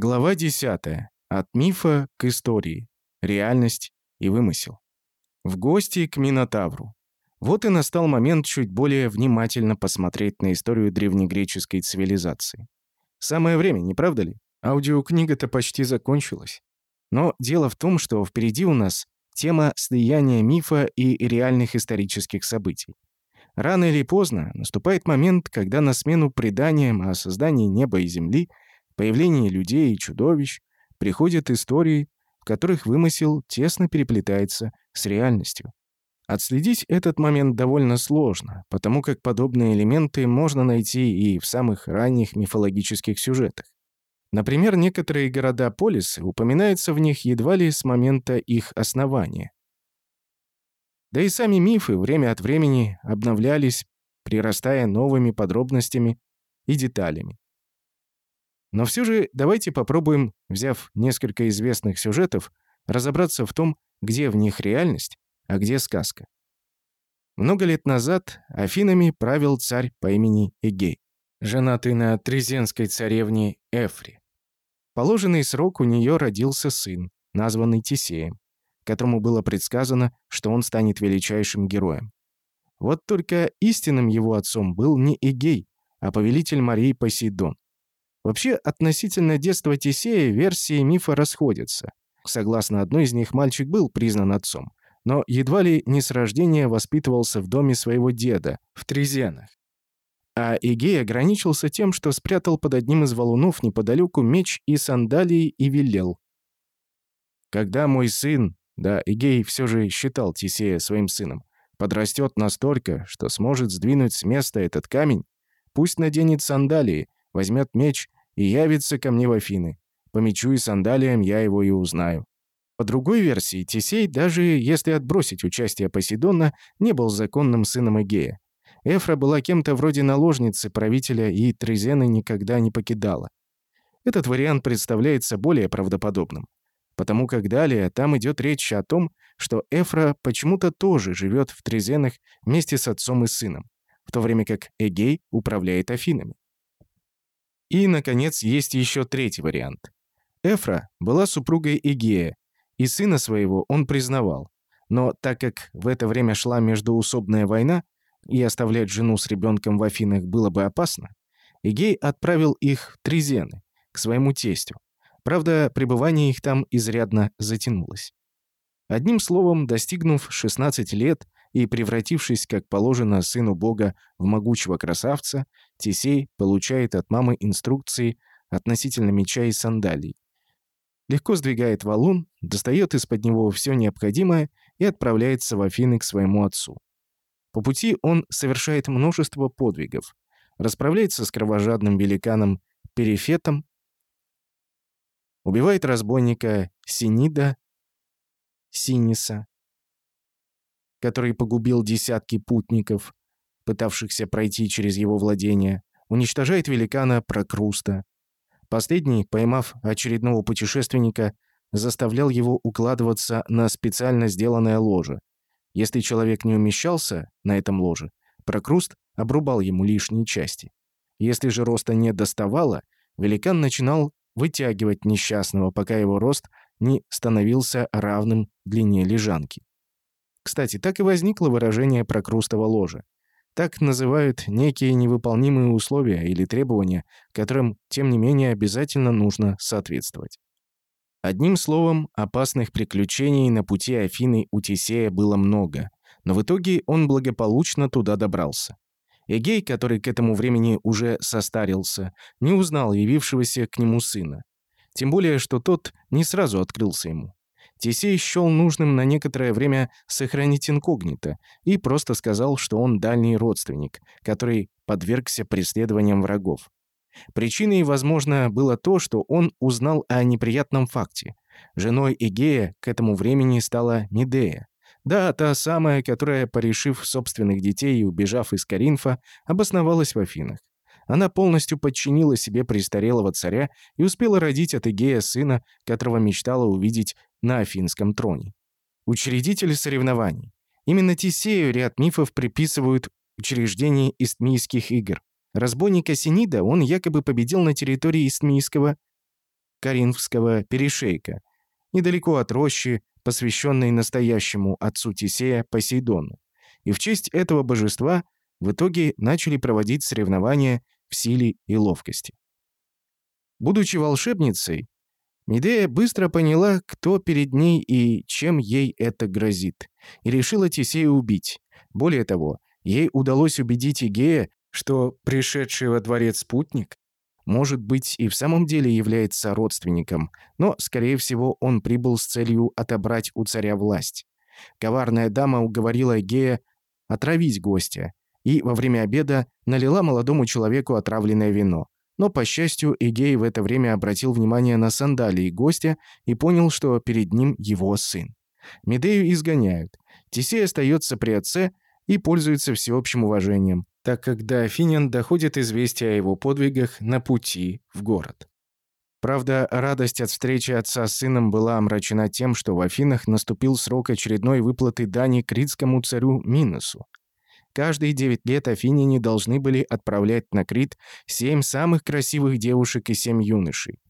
Глава 10. От мифа к истории. Реальность и вымысел. В гости к Минотавру. Вот и настал момент чуть более внимательно посмотреть на историю древнегреческой цивилизации. Самое время, не правда ли? Аудиокнига-то почти закончилась. Но дело в том, что впереди у нас тема слияния мифа и реальных исторических событий. Рано или поздно наступает момент, когда на смену преданиям о создании неба и земли – появлении людей и чудовищ приходят истории, в которых вымысел тесно переплетается с реальностью. Отследить этот момент довольно сложно, потому как подобные элементы можно найти и в самых ранних мифологических сюжетах. Например, некоторые города-полисы упоминаются в них едва ли с момента их основания. Да и сами мифы время от времени обновлялись, прирастая новыми подробностями и деталями. Но все же давайте попробуем, взяв несколько известных сюжетов, разобраться в том, где в них реальность, а где сказка. Много лет назад Афинами правил царь по имени Эгей, женатый на трезенской царевне Эфри. положенный срок у нее родился сын, названный Тисеем, которому было предсказано, что он станет величайшим героем. Вот только истинным его отцом был не Эгей, а повелитель морей Посейдон. Вообще, относительно детства Тесея версии мифа расходятся. Согласно одной из них, мальчик был признан отцом, но едва ли не с рождения воспитывался в доме своего деда, в Трезенах. А Игей ограничился тем, что спрятал под одним из валунов неподалеку меч и сандалии и велел. «Когда мой сын, да, Игей все же считал Тесея своим сыном, подрастет настолько, что сможет сдвинуть с места этот камень, пусть наденет сандалии, возьмет меч и явится ко мне в Афины. По мечу и сандалиям я его и узнаю. По другой версии, Тесей, даже если отбросить участие Посейдона, не был законным сыном Эгея. Эфра была кем-то вроде наложницы правителя и Трезены никогда не покидала. Этот вариант представляется более правдоподобным, потому как далее там идет речь о том, что Эфра почему-то тоже живет в Трезенах вместе с отцом и сыном, в то время как Эгей управляет Афинами. И, наконец, есть еще третий вариант. Эфра была супругой Игея, и сына своего он признавал. Но так как в это время шла междуусобная война, и оставлять жену с ребенком в Афинах было бы опасно, Игей отправил их в Трезены, к своему тестю. Правда, пребывание их там изрядно затянулось. Одним словом, достигнув 16 лет, и, превратившись, как положено, сыну бога в могучего красавца, Тесей получает от мамы инструкции относительно меча и сандалий. Легко сдвигает валун, достает из-под него все необходимое и отправляется в Афины к своему отцу. По пути он совершает множество подвигов, расправляется с кровожадным великаном Перифетом, убивает разбойника Синида, Синиса, который погубил десятки путников, пытавшихся пройти через его владение, уничтожает великана Прокруста. Последний, поймав очередного путешественника, заставлял его укладываться на специально сделанное ложе. Если человек не умещался на этом ложе, Прокруст обрубал ему лишние части. Если же роста не доставало, великан начинал вытягивать несчастного, пока его рост не становился равным длине лежанки. Кстати, так и возникло выражение «прокрустово ложе». Так называют некие невыполнимые условия или требования, которым, тем не менее, обязательно нужно соответствовать. Одним словом, опасных приключений на пути Афины у Тесея было много, но в итоге он благополучно туда добрался. Эгей, который к этому времени уже состарился, не узнал явившегося к нему сына. Тем более, что тот не сразу открылся ему. Тесей счел нужным на некоторое время сохранить инкогнито и просто сказал, что он дальний родственник, который подвергся преследованиям врагов. Причиной, возможно, было то, что он узнал о неприятном факте. Женой Эгея к этому времени стала Медея. Да, та самая, которая, порешив собственных детей и убежав из Каринфа, обосновалась в Афинах. Она полностью подчинила себе престарелого царя и успела родить от Эгея сына, которого мечтала увидеть на афинском троне. Учредитель соревнований. Именно Тисею ряд мифов приписывают учреждение Истмийских игр. Разбойника Синида он якобы победил на территории Истмийского Каринфского перешейка, недалеко от рощи, посвященной настоящему отцу Тисея Посейдону. И в честь этого божества в итоге начали проводить соревнования в силе и ловкости. Будучи волшебницей, Медея быстро поняла, кто перед ней и чем ей это грозит, и решила Тисея убить. Более того, ей удалось убедить Игея, что пришедший во дворец спутник может быть и в самом деле является родственником, но, скорее всего, он прибыл с целью отобрать у царя власть. Коварная дама уговорила Гея отравить гостя и во время обеда налила молодому человеку отравленное вино. Но, по счастью, Игей в это время обратил внимание на сандалии гостя и понял, что перед ним его сын. Медею изгоняют. Тесей остается при отце и пользуется всеобщим уважением так как до Афинян доходит известие о его подвигах на пути в город. Правда, радость от встречи отца с сыном была омрачена тем, что в Афинах наступил срок очередной выплаты дани критскому царю Миносу. Каждые девять лет афиняне должны были отправлять на Крит семь самых красивых девушек и семь юношей.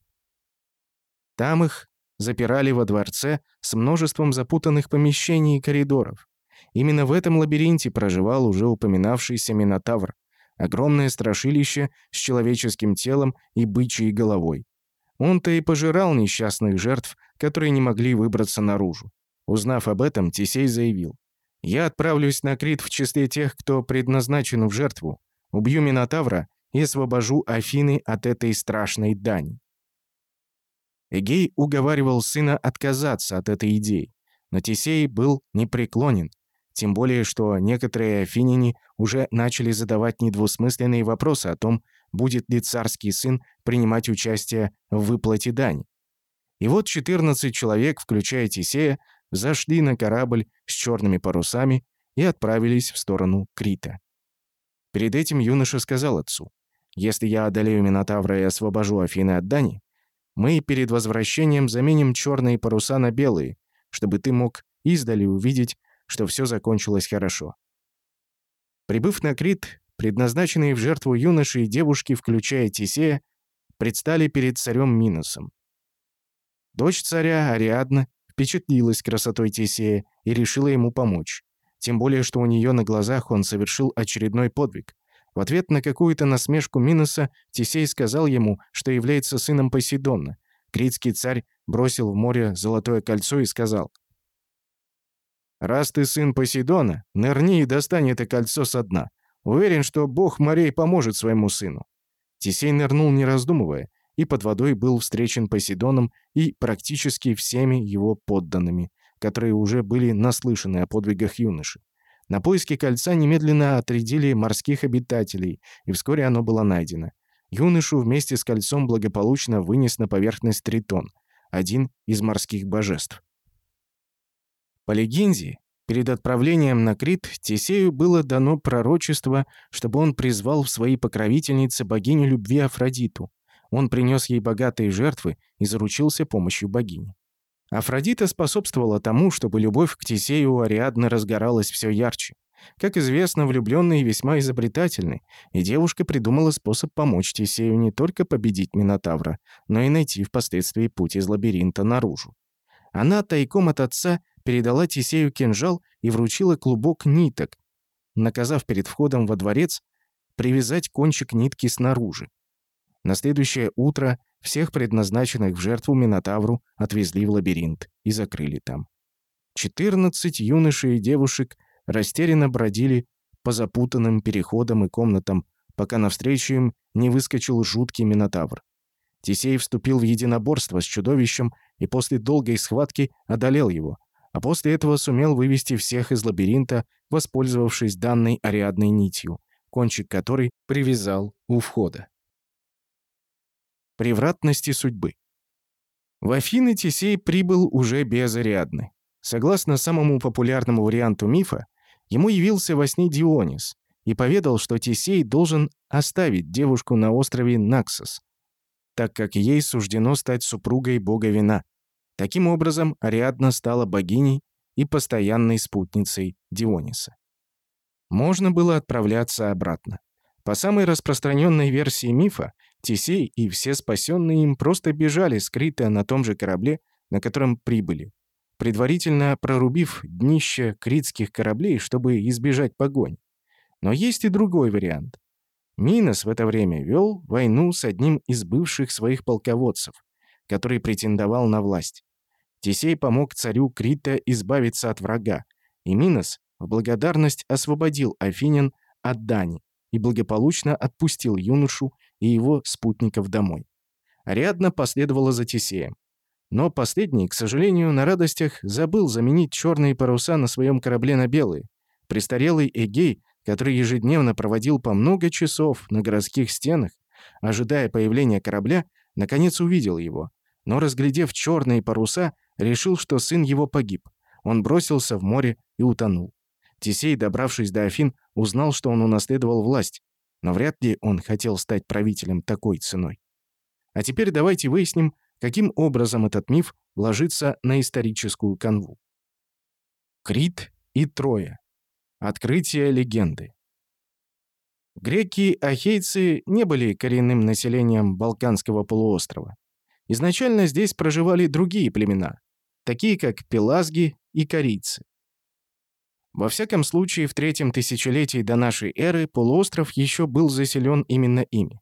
Там их запирали во дворце с множеством запутанных помещений и коридоров. Именно в этом лабиринте проживал уже упоминавшийся Минотавр, огромное страшилище с человеческим телом и бычьей головой. Он-то и пожирал несчастных жертв, которые не могли выбраться наружу. Узнав об этом, Тесей заявил. «Я отправлюсь на Крит в числе тех, кто предназначен в жертву. Убью Минотавра и освобожу Афины от этой страшной дани». Эгей уговаривал сына отказаться от этой идеи, но Тесей был непреклонен тем более, что некоторые афиняне уже начали задавать недвусмысленные вопросы о том, будет ли царский сын принимать участие в выплате дани. И вот 14 человек, включая Тисея, зашли на корабль с черными парусами и отправились в сторону Крита. Перед этим юноша сказал отцу, «Если я одолею Минотавра и освобожу Афины от дани, мы перед возвращением заменим черные паруса на белые, чтобы ты мог издали увидеть, что все закончилось хорошо. Прибыв на Крит, предназначенные в жертву юноши и девушки, включая Тисея, предстали перед царем Минусом. Дочь царя, Ариадна, впечатлилась красотой Тисея и решила ему помочь. Тем более, что у нее на глазах он совершил очередной подвиг. В ответ на какую-то насмешку Минуса Тисей сказал ему, что является сыном Посейдона. Критский царь бросил в море золотое кольцо и сказал, Раз ты сын Посейдона, нырни и достань это кольцо со дна. Уверен, что бог морей поможет своему сыну». Тесей нырнул, не раздумывая, и под водой был встречен Посейдоном и практически всеми его подданными, которые уже были наслышаны о подвигах юноши. На поиски кольца немедленно отрядили морских обитателей, и вскоре оно было найдено. Юношу вместе с кольцом благополучно вынес на поверхность Тритон, один из морских божеств. По легенде, перед отправлением на Крит Тесею было дано пророчество, чтобы он призвал в свои покровительницы богиню любви Афродиту. Он принес ей богатые жертвы и заручился помощью богини. Афродита способствовала тому, чтобы любовь к Тесею Ариадны разгоралась все ярче. Как известно, влюбленные весьма изобретательны, и девушка придумала способ помочь Тесею не только победить Минотавра, но и найти впоследствии путь из лабиринта наружу. Она тайком от отца передала Тисею кинжал и вручила клубок ниток, наказав перед входом во дворец привязать кончик нитки снаружи. На следующее утро всех предназначенных в жертву Минотавру отвезли в лабиринт и закрыли там. Четырнадцать юношей и девушек растерянно бродили по запутанным переходам и комнатам, пока навстречу им не выскочил жуткий Минотавр. Тисей вступил в единоборство с чудовищем и после долгой схватки одолел его, а после этого сумел вывести всех из лабиринта, воспользовавшись данной Ариадной нитью, кончик которой привязал у входа. Превратности судьбы. В Афины Тесей прибыл уже без Ариадны. Согласно самому популярному варианту мифа, ему явился во сне Дионис и поведал, что Тесей должен оставить девушку на острове Наксос, так как ей суждено стать супругой бога вина. Таким образом, Ариадна стала богиней и постоянной спутницей Диониса. Можно было отправляться обратно. По самой распространенной версии мифа, Тесей и все спасенные им просто бежали с Крита на том же корабле, на котором прибыли, предварительно прорубив днище критских кораблей, чтобы избежать погонь. Но есть и другой вариант. Минос в это время вел войну с одним из бывших своих полководцев, который претендовал на власть. Тесей помог царю Крита избавиться от врага, и Минос в благодарность освободил Афинян от Дани и благополучно отпустил юношу и его спутников домой. Ариадна последовала за Тесеем. Но последний, к сожалению, на радостях забыл заменить черные паруса на своем корабле на белые. Престарелый Эгей, который ежедневно проводил по много часов на городских стенах, ожидая появления корабля, наконец увидел его. Но, разглядев черные паруса, решил, что сын его погиб. Он бросился в море и утонул. Тесей, добравшись до Афин, узнал, что он унаследовал власть, но вряд ли он хотел стать правителем такой ценой. А теперь давайте выясним, каким образом этот миф ложится на историческую канву. Крит и Троя. Открытие легенды. Греки-ахейцы не были коренным населением Балканского полуострова. Изначально здесь проживали другие племена, такие как пелазги и корейцы. Во всяком случае, в третьем тысячелетии до нашей эры полуостров еще был заселен именно ими.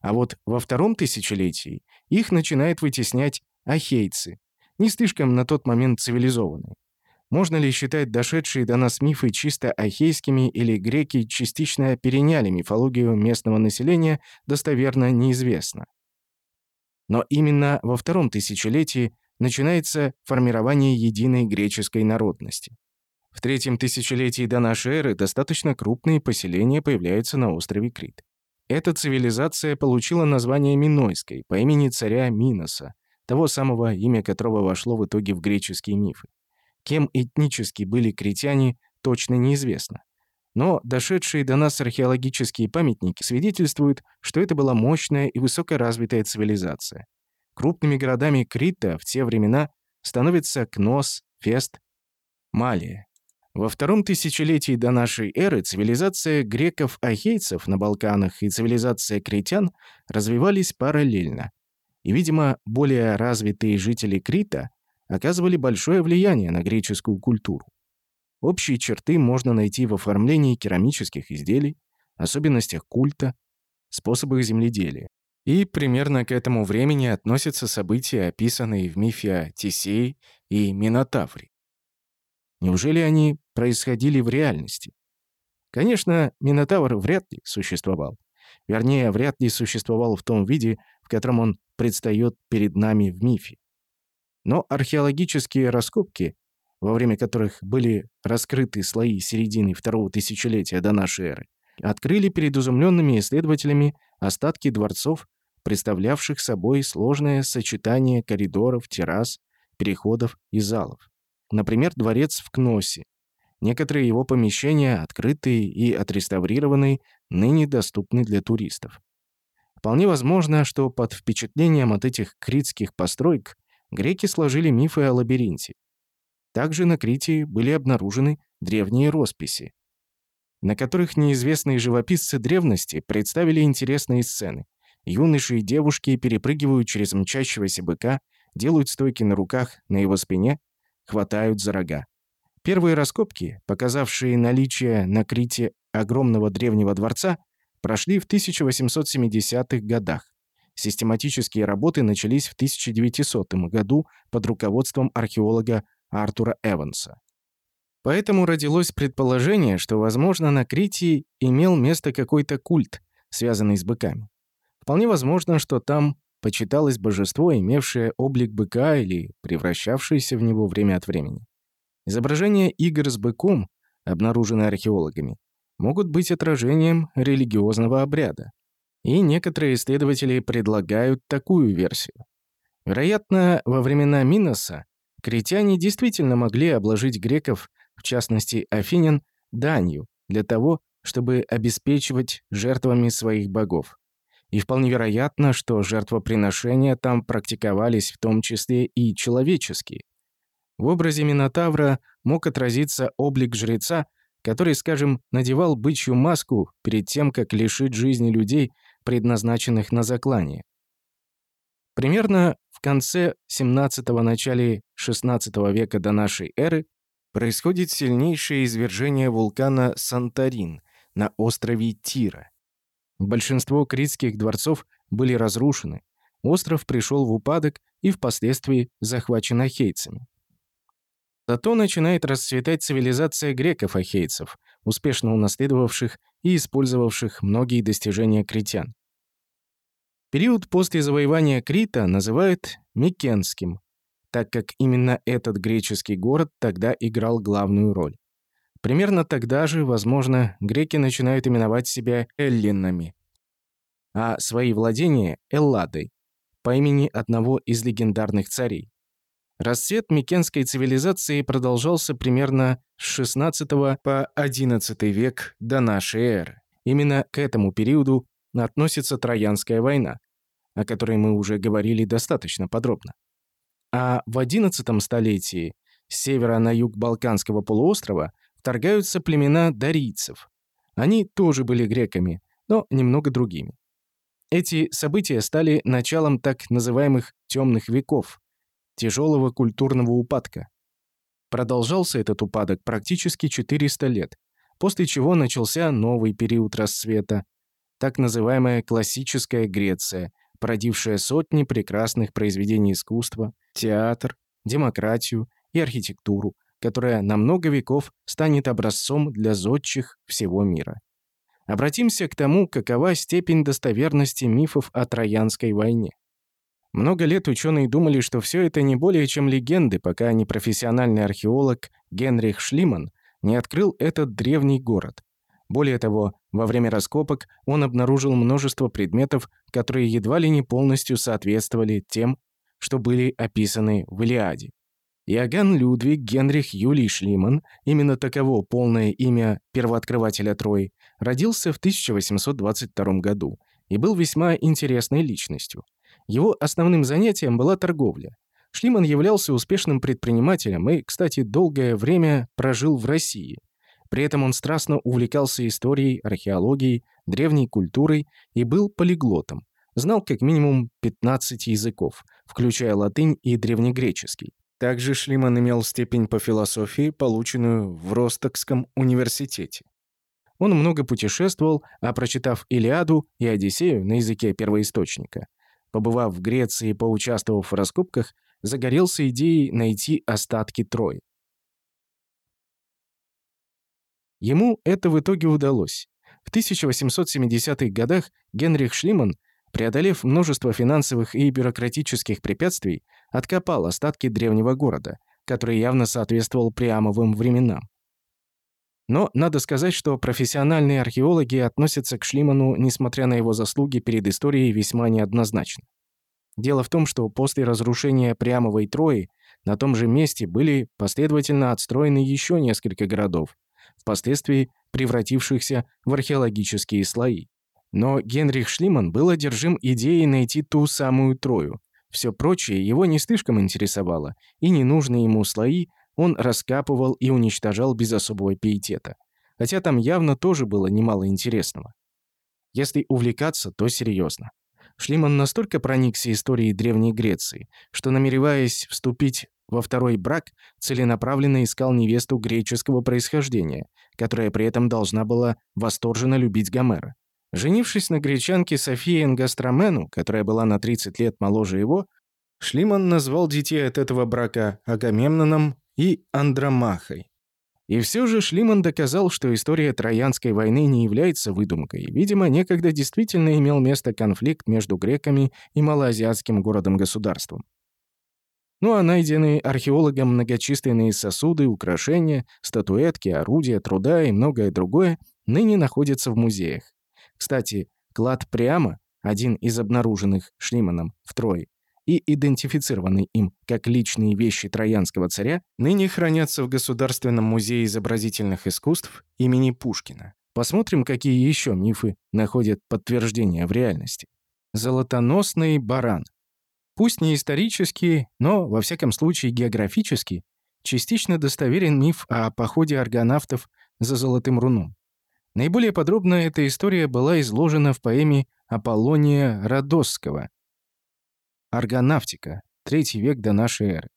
А вот во втором тысячелетии их начинает вытеснять ахейцы, не слишком на тот момент цивилизованные. Можно ли считать дошедшие до нас мифы чисто ахейскими или греки частично переняли мифологию местного населения, достоверно неизвестно. Но именно во втором тысячелетии начинается формирование единой греческой народности. В третьем тысячелетии до нашей эры достаточно крупные поселения появляются на острове Крит. Эта цивилизация получила название Минойской по имени царя Миноса, того самого имя которого вошло в итоге в греческие мифы. Кем этнически были критяне, точно неизвестно. Но дошедшие до нас археологические памятники свидетельствуют, что это была мощная и высокоразвитая цивилизация. Крупными городами Крита в те времена становятся Кнос, Фест, Малия. Во втором тысячелетии до нашей эры цивилизация греков-ахейцев на Балканах и цивилизация критян развивались параллельно. И, видимо, более развитые жители Крита оказывали большое влияние на греческую культуру. Общие черты можно найти в оформлении керамических изделий, особенностях культа, способах земледелия. И примерно к этому времени относятся события, описанные в мифе о Тесее и Минотавре. Неужели они происходили в реальности? Конечно, Минотавр вряд ли существовал. Вернее, вряд ли существовал в том виде, в котором он предстает перед нами в мифе. Но археологические раскопки, во время которых были раскрыты слои середины второго тысячелетия до нашей эры, открыли перед изумленными исследователями остатки дворцов, представлявших собой сложное сочетание коридоров, террас, переходов и залов. Например, дворец в Кносе. Некоторые его помещения, открытые и отреставрированные, ныне доступны для туристов. Вполне возможно, что под впечатлением от этих критских построек греки сложили мифы о лабиринте. Также на Крите были обнаружены древние росписи, на которых неизвестные живописцы древности представили интересные сцены. Юноши и девушки перепрыгивают через мчащегося быка, делают стойки на руках на его спине хватают за рога. Первые раскопки, показавшие наличие на Крите огромного древнего дворца, прошли в 1870-х годах. Систематические работы начались в 1900 году под руководством археолога Артура Эванса. Поэтому родилось предположение, что, возможно, на Крите имел место какой-то культ, связанный с быками. Вполне возможно, что там почиталось божество, имевшее облик быка или превращавшееся в него время от времени. Изображения игр с быком, обнаруженные археологами, могут быть отражением религиозного обряда. И некоторые исследователи предлагают такую версию. Вероятно, во времена Миноса критяне действительно могли обложить греков, в частности афинян, данью для того, чтобы обеспечивать жертвами своих богов. И вполне вероятно, что жертвоприношения там практиковались в том числе и человеческие. В образе Минотавра мог отразиться облик жреца, который, скажем, надевал бычью маску перед тем, как лишить жизни людей, предназначенных на заклание. Примерно в конце 17-го начале 16 века до нашей эры происходит сильнейшее извержение вулкана Санторин на острове Тира. Большинство критских дворцов были разрушены, остров пришел в упадок и впоследствии захвачен ахейцами. Зато начинает расцветать цивилизация греков-ахейцев, успешно унаследовавших и использовавших многие достижения критян. Период после завоевания Крита называют Микенским, так как именно этот греческий город тогда играл главную роль. Примерно тогда же, возможно, греки начинают именовать себя эллинами, а свои владения – Элладой, по имени одного из легендарных царей. Расцвет микенской цивилизации продолжался примерно с XVI по XI век до нашей эры. Именно к этому периоду относится Троянская война, о которой мы уже говорили достаточно подробно. А в XI столетии с севера на юг Балканского полуострова вторгаются племена дарийцев. Они тоже были греками, но немного другими. Эти события стали началом так называемых «темных веков», тяжелого культурного упадка. Продолжался этот упадок практически 400 лет, после чего начался новый период расцвета, так называемая классическая Греция, породившая сотни прекрасных произведений искусства, театр, демократию и архитектуру, которая на много веков станет образцом для зодчих всего мира. Обратимся к тому, какова степень достоверности мифов о Троянской войне. Много лет ученые думали, что все это не более чем легенды, пока непрофессиональный археолог Генрих Шлиман не открыл этот древний город. Более того, во время раскопок он обнаружил множество предметов, которые едва ли не полностью соответствовали тем, что были описаны в Илиаде. Иоганн Людвиг Генрих Юлий Шлиман, именно таково полное имя первооткрывателя Трои, родился в 1822 году и был весьма интересной личностью. Его основным занятием была торговля. Шлиман являлся успешным предпринимателем и, кстати, долгое время прожил в России. При этом он страстно увлекался историей, археологией, древней культурой и был полиглотом. Знал как минимум 15 языков, включая латынь и древнегреческий. Также Шлиман имел степень по философии, полученную в Ростокском университете. Он много путешествовал, а прочитав «Илиаду» и «Одиссею» на языке первоисточника, побывав в Греции и поучаствовав в раскопках, загорелся идеей найти остатки Трои. Ему это в итоге удалось. В 1870-х годах Генрих Шлиман преодолев множество финансовых и бюрократических препятствий, откопал остатки древнего города, который явно соответствовал Приамовым временам. Но надо сказать, что профессиональные археологи относятся к Шлиману, несмотря на его заслуги перед историей, весьма неоднозначно. Дело в том, что после разрушения Приамовой Трои на том же месте были последовательно отстроены еще несколько городов, впоследствии превратившихся в археологические слои. Но Генрих Шлиман был одержим идеей найти ту самую Трою. Все прочее его не слишком интересовало, и ненужные ему слои он раскапывал и уничтожал без особого пиетета. Хотя там явно тоже было немало интересного. Если увлекаться, то серьезно. Шлиман настолько проникся историей Древней Греции, что, намереваясь вступить во второй брак, целенаправленно искал невесту греческого происхождения, которая при этом должна была восторженно любить Гомера. Женившись на гречанке Софии Энгастромену, которая была на 30 лет моложе его, Шлиман назвал детей от этого брака Агамемноном и Андромахой. И все же Шлиман доказал, что история Троянской войны не является выдумкой. Видимо, некогда действительно имел место конфликт между греками и малоазиатским городом-государством. Ну а найденные археологом многочисленные сосуды, украшения, статуэтки, орудия, труда и многое другое ныне находятся в музеях. Кстати, клад прямо, один из обнаруженных Шлиманом в Трое, и идентифицированный им как личные вещи троянского царя, ныне хранятся в Государственном музее изобразительных искусств имени Пушкина. Посмотрим, какие еще мифы находят подтверждение в реальности. Золотоносный баран. Пусть не исторический, но, во всяком случае, географически, частично достоверен миф о походе аргонавтов за Золотым руном. Наиболее подробно эта история была изложена в поэме Аполлония Родосского. Аргонавтика. Третий век до нашей эры.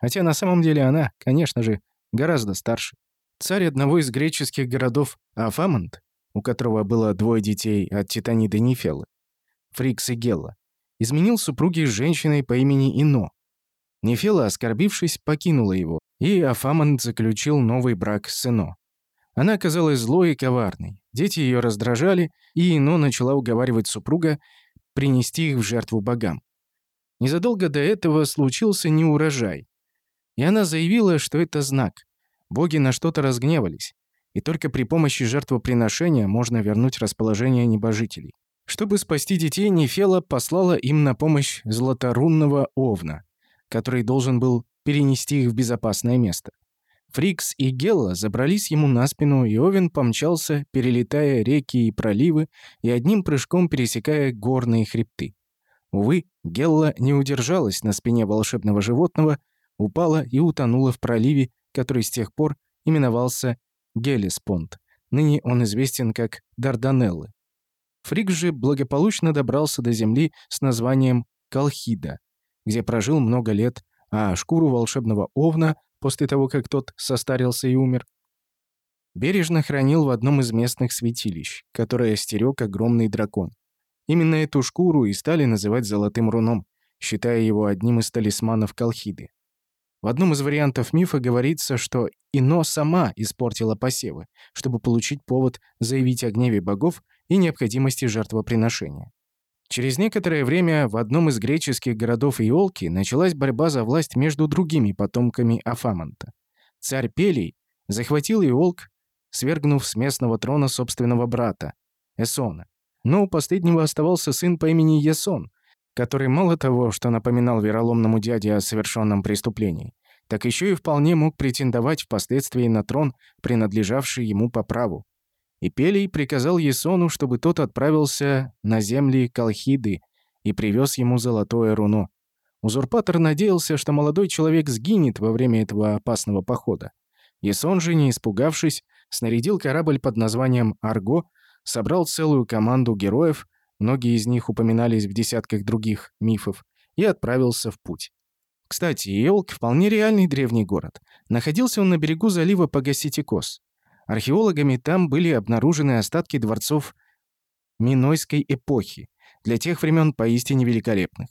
Хотя на самом деле она, конечно же, гораздо старше. Царь одного из греческих городов Афамонт, у которого было двое детей от Титаниды Нефелы, Фрикс и Гелла, изменил супруги с женщиной по имени Ино. Нефела, оскорбившись, покинула его, и Афамонт заключил новый брак с Ино. Она оказалась злой и коварной. Дети ее раздражали, и Ино начала уговаривать супруга принести их в жертву богам. Незадолго до этого случился неурожай, и она заявила, что это знак. Боги на что-то разгневались, и только при помощи жертвоприношения можно вернуть расположение небожителей. Чтобы спасти детей, Нефела послала им на помощь златорунного овна, который должен был перенести их в безопасное место. Фрикс и Гелла забрались ему на спину, и Овен помчался, перелетая реки и проливы и одним прыжком пересекая горные хребты. Увы, Гелла не удержалась на спине волшебного животного упала и утонула в проливе, который с тех пор именовался Гелеспонд. Ныне он известен как Дарданеллы. Фрик же благополучно добрался до земли с названием Колхида, где прожил много лет, а шкуру волшебного овна, после того, как тот состарился и умер, бережно хранил в одном из местных святилищ, которое стерег огромный дракон. Именно эту шкуру и стали называть «золотым руном», считая его одним из талисманов Колхиды. В одном из вариантов мифа говорится, что Ино сама испортила посевы, чтобы получить повод заявить о гневе богов и необходимости жертвоприношения. Через некоторое время в одном из греческих городов Иолки началась борьба за власть между другими потомками Афамонта. Царь Пелий захватил Иолк, свергнув с местного трона собственного брата, Эсона. Но у последнего оставался сын по имени Есон, который мало того, что напоминал вероломному дяде о совершенном преступлении, так еще и вполне мог претендовать впоследствии на трон, принадлежавший ему по праву. И Пелий приказал Есону, чтобы тот отправился на земли Колхиды и привез ему золотое руно. Узурпатор надеялся, что молодой человек сгинет во время этого опасного похода. Есон же, не испугавшись, снарядил корабль под названием «Арго», собрал целую команду героев, многие из них упоминались в десятках других мифов, и отправился в путь. Кстати, Иолк — вполне реальный древний город. Находился он на берегу залива Пагаситикос. Археологами там были обнаружены остатки дворцов Минойской эпохи, для тех времен поистине великолепных.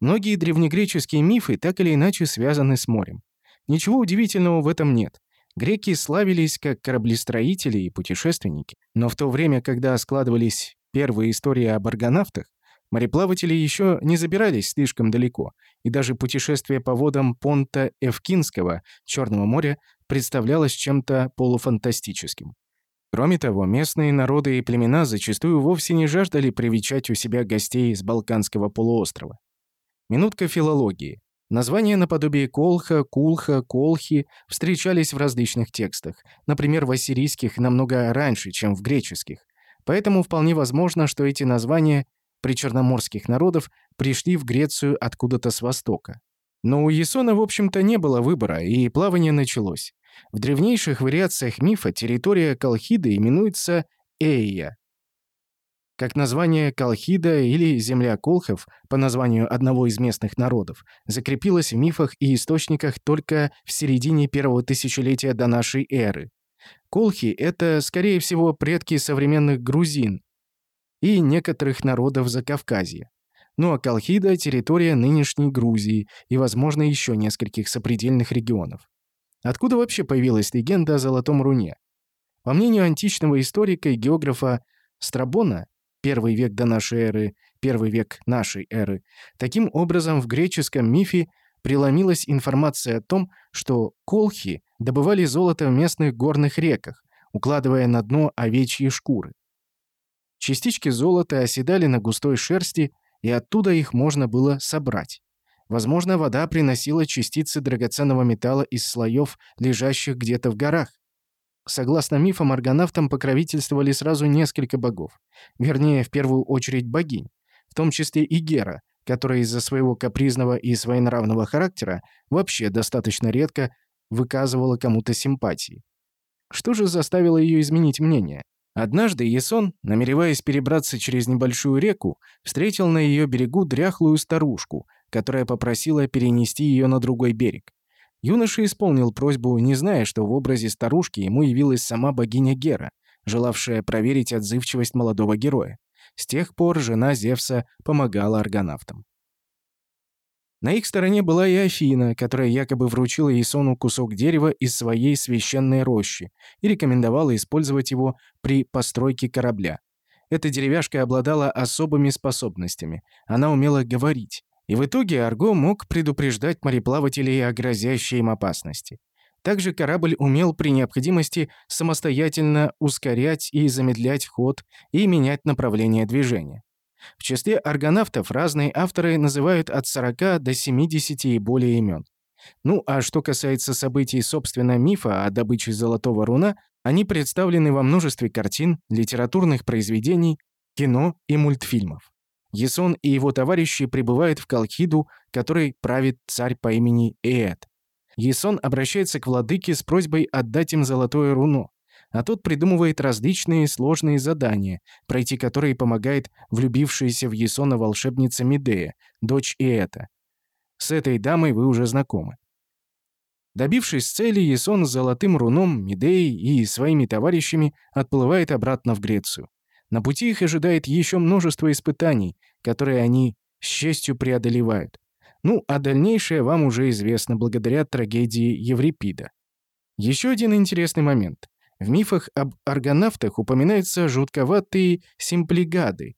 Многие древнегреческие мифы так или иначе связаны с морем. Ничего удивительного в этом нет. Греки славились как кораблестроители и путешественники, но в то время, когда складывались первые истории об аргонавтах, мореплаватели еще не забирались слишком далеко, и даже путешествие по водам Понта Эвкинского, Черного моря, представлялось чем-то полуфантастическим. Кроме того, местные народы и племена зачастую вовсе не жаждали привечать у себя гостей с Балканского полуострова. Минутка филологии. Названия наподобие Колха, Кулха, Колхи встречались в различных текстах, например, в ассирийских намного раньше, чем в греческих, Поэтому вполне возможно, что эти названия причерноморских народов пришли в Грецию откуда-то с востока. Но у Ясона, в общем-то, не было выбора, и плавание началось. В древнейших вариациях мифа территория Колхиды именуется Эйя. Как название Колхида или земля колхов, по названию одного из местных народов, закрепилось в мифах и источниках только в середине первого тысячелетия до нашей эры. Колхи — это, скорее всего, предки современных грузин и некоторых народов Закавказья. Ну а Колхида — территория нынешней Грузии и, возможно, еще нескольких сопредельных регионов. Откуда вообще появилась легенда о Золотом Руне? По мнению античного историка и географа Страбона, первый век до нашей эры, первый век нашей эры, таким образом в греческом мифе преломилась информация о том, что колхи добывали золото в местных горных реках, укладывая на дно овечьи шкуры. Частички золота оседали на густой шерсти, и оттуда их можно было собрать. Возможно, вода приносила частицы драгоценного металла из слоев, лежащих где-то в горах. Согласно мифам, аргонавтам покровительствовали сразу несколько богов. Вернее, в первую очередь богинь, в том числе и Гера, которая из-за своего капризного и своенравного характера вообще достаточно редко выказывала кому-то симпатии. Что же заставило ее изменить мнение? Однажды Ясон, намереваясь перебраться через небольшую реку, встретил на ее берегу дряхлую старушку, которая попросила перенести ее на другой берег. Юноша исполнил просьбу, не зная, что в образе старушки ему явилась сама богиня Гера, желавшая проверить отзывчивость молодого героя. С тех пор жена Зевса помогала аргонавтам. На их стороне была и Афина, которая якобы вручила Исону кусок дерева из своей священной рощи и рекомендовала использовать его при постройке корабля. Эта деревяшка обладала особыми способностями. Она умела говорить. И в итоге Арго мог предупреждать мореплавателей о грозящей им опасности. Также корабль умел при необходимости самостоятельно ускорять и замедлять ход и менять направление движения. В числе аргонавтов разные авторы называют от 40 до 70 и более имен. Ну а что касается событий собственно мифа о добыче золотого руна, они представлены во множестве картин, литературных произведений, кино и мультфильмов. Ясон и его товарищи прибывают в Колхиду, который правит царь по имени Эет. Ясон обращается к владыке с просьбой отдать им золотое руно а тот придумывает различные сложные задания, пройти которые помогает влюбившаяся в Есона волшебница Медея, дочь Иэта. С этой дамой вы уже знакомы. Добившись цели, Есон с золотым руном, Медеей и своими товарищами отплывает обратно в Грецию. На пути их ожидает еще множество испытаний, которые они с честью преодолевают. Ну, а дальнейшее вам уже известно благодаря трагедии Еврипида. Еще один интересный момент. В мифах об аргонавтах упоминаются жутковатые симплигады,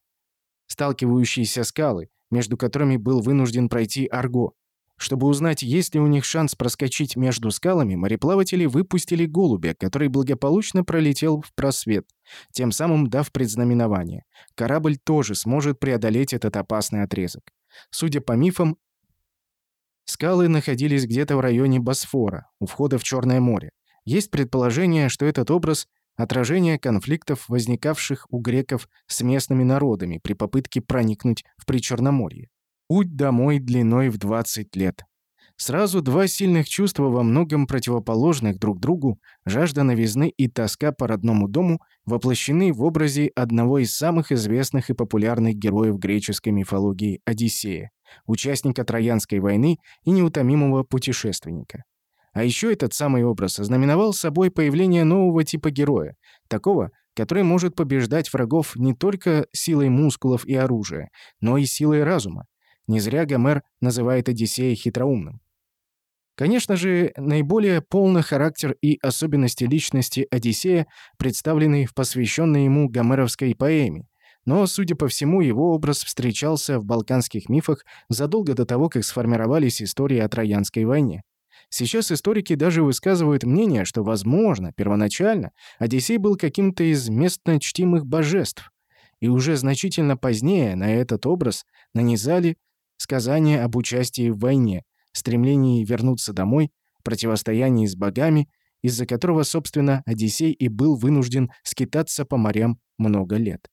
сталкивающиеся скалы, между которыми был вынужден пройти Арго. Чтобы узнать, есть ли у них шанс проскочить между скалами, мореплаватели выпустили голубя, который благополучно пролетел в просвет, тем самым дав предзнаменование. Корабль тоже сможет преодолеть этот опасный отрезок. Судя по мифам, скалы находились где-то в районе Босфора, у входа в Черное море. Есть предположение, что этот образ – отражение конфликтов, возникавших у греков с местными народами при попытке проникнуть в Причерноморье. Путь домой длиной в 20 лет. Сразу два сильных чувства во многом противоположных друг другу, жажда новизны и тоска по родному дому, воплощены в образе одного из самых известных и популярных героев греческой мифологии – Одиссея, участника Троянской войны и неутомимого путешественника. А еще этот самый образ ознаменовал собой появление нового типа героя, такого, который может побеждать врагов не только силой мускулов и оружия, но и силой разума. Не зря Гомер называет Одиссея хитроумным. Конечно же, наиболее полный характер и особенности личности Одиссея представлены в посвященной ему гомеровской поэме, но, судя по всему, его образ встречался в балканских мифах задолго до того, как сформировались истории о Троянской войне. Сейчас историки даже высказывают мнение, что, возможно, первоначально Одиссей был каким-то из местно чтимых божеств, и уже значительно позднее на этот образ нанизали сказания об участии в войне, стремлении вернуться домой, противостоянии с богами, из-за которого, собственно, Одиссей и был вынужден скитаться по морям много лет.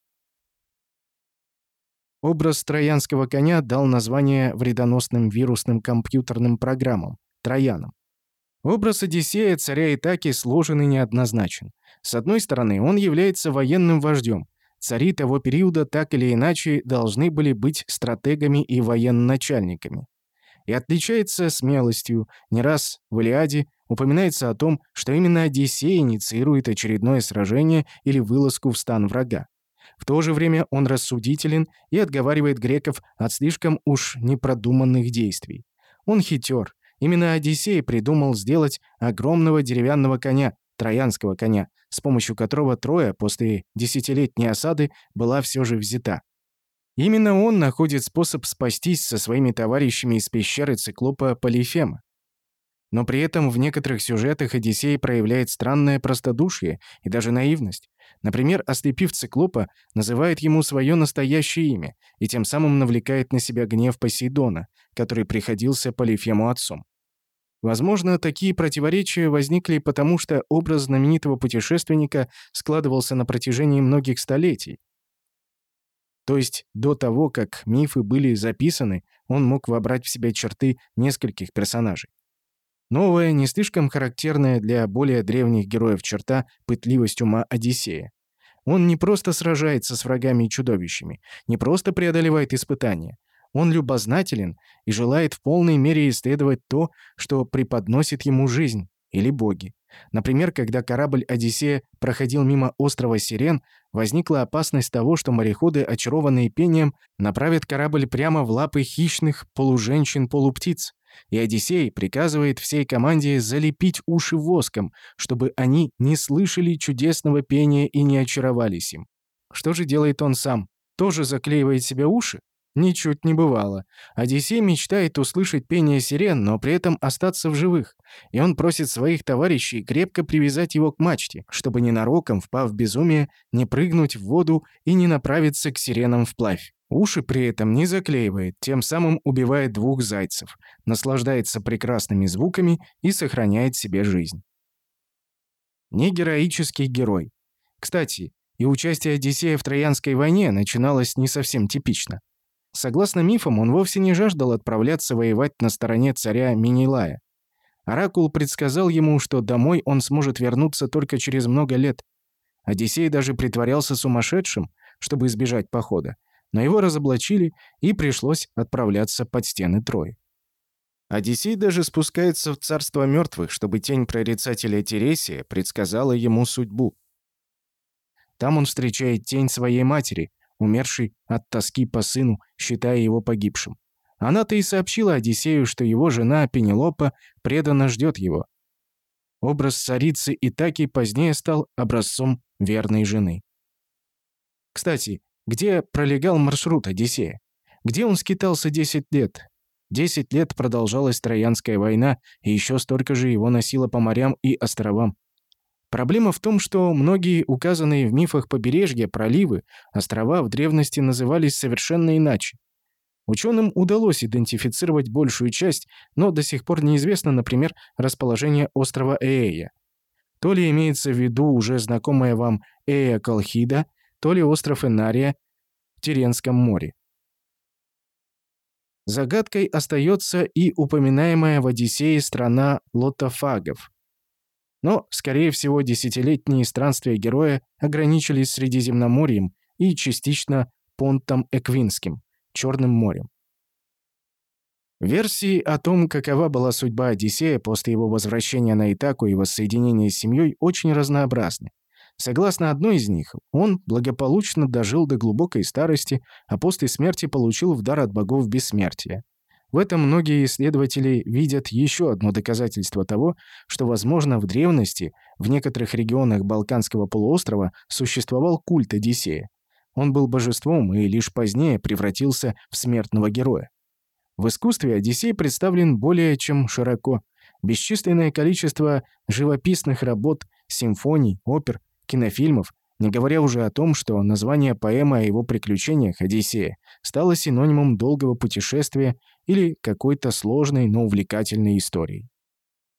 Образ троянского коня дал название вредоносным вирусным компьютерным программам, Трояном. Образ Одиссея, царя Итаки, сложен и неоднозначен. С одной стороны, он является военным вождем. Цари того периода так или иначе должны были быть стратегами и военачальниками. И отличается смелостью. Не раз в Илиаде упоминается о том, что именно Одиссей инициирует очередное сражение или вылазку в стан врага. В то же время он рассудителен и отговаривает греков от слишком уж непродуманных действий. Он хитер, Именно Одиссей придумал сделать огромного деревянного коня, троянского коня, с помощью которого Троя после десятилетней осады была все же взята. Именно он находит способ спастись со своими товарищами из пещеры циклопа Полифема. Но при этом в некоторых сюжетах Одиссей проявляет странное простодушие и даже наивность. Например, ослепив циклопа, называет ему свое настоящее имя и тем самым навлекает на себя гнев Посейдона, который приходился Полифему отцом. Возможно, такие противоречия возникли потому, что образ знаменитого путешественника складывался на протяжении многих столетий. То есть до того, как мифы были записаны, он мог вобрать в себя черты нескольких персонажей. Новая, не слишком характерная для более древних героев черта – пытливость ума Одиссея. Он не просто сражается с врагами и чудовищами, не просто преодолевает испытания. Он любознателен и желает в полной мере исследовать то, что преподносит ему жизнь или боги. Например, когда корабль «Одиссея» проходил мимо острова Сирен, возникла опасность того, что мореходы, очарованные пением, направят корабль прямо в лапы хищных полуженщин-полуптиц. И Одиссей приказывает всей команде залепить уши воском, чтобы они не слышали чудесного пения и не очаровались им. Что же делает он сам? Тоже заклеивает себе уши? Ничуть не бывало. Одиссей мечтает услышать пение сирен, но при этом остаться в живых. И он просит своих товарищей крепко привязать его к мачте, чтобы ненароком, впав в безумие, не прыгнуть в воду и не направиться к сиренам вплавь. Уши при этом не заклеивает, тем самым убивает двух зайцев, наслаждается прекрасными звуками и сохраняет себе жизнь. Не героический герой. Кстати, и участие Одиссея в Троянской войне начиналось не совсем типично. Согласно мифам, он вовсе не жаждал отправляться воевать на стороне царя Минилая. Оракул предсказал ему, что домой он сможет вернуться только через много лет. Одиссей даже притворялся сумасшедшим, чтобы избежать похода, но его разоблачили, и пришлось отправляться под стены Трои. Одиссей даже спускается в царство мертвых, чтобы тень прорицателя Тересия предсказала ему судьбу. Там он встречает тень своей матери, умерший от тоски по сыну, считая его погибшим. Она-то и сообщила Одиссею, что его жена Пенелопа преданно ждет его. Образ царицы Итаки позднее стал образцом верной жены. Кстати, где пролегал маршрут Одиссея? Где он скитался 10 лет? 10 лет продолжалась Троянская война, и еще столько же его носило по морям и островам. Проблема в том, что многие указанные в мифах побережья, проливы, острова в древности назывались совершенно иначе. Ученым удалось идентифицировать большую часть, но до сих пор неизвестно, например, расположение острова Эя. То ли имеется в виду уже знакомая вам Эя Колхида, то ли остров Энария в Теренском море. Загадкой остается и упоминаемая в Одиссее страна лотофагов, но, скорее всего, десятилетние странствия героя ограничились Средиземноморьем и частично Понтом Эквинским, Черным морем. Версии о том, какова была судьба Одиссея после его возвращения на Итаку и воссоединения с семьей, очень разнообразны. Согласно одной из них, он благополучно дожил до глубокой старости, а после смерти получил в дар от богов бессмертия. В этом многие исследователи видят еще одно доказательство того, что, возможно, в древности в некоторых регионах Балканского полуострова существовал культ Одиссея. Он был божеством и лишь позднее превратился в смертного героя. В искусстве Одиссей представлен более чем широко. Бесчисленное количество живописных работ, симфоний, опер, кинофильмов, не говоря уже о том, что название поэмы о его приключениях «Одиссея» стало синонимом долгого путешествия или какой-то сложной, но увлекательной истории.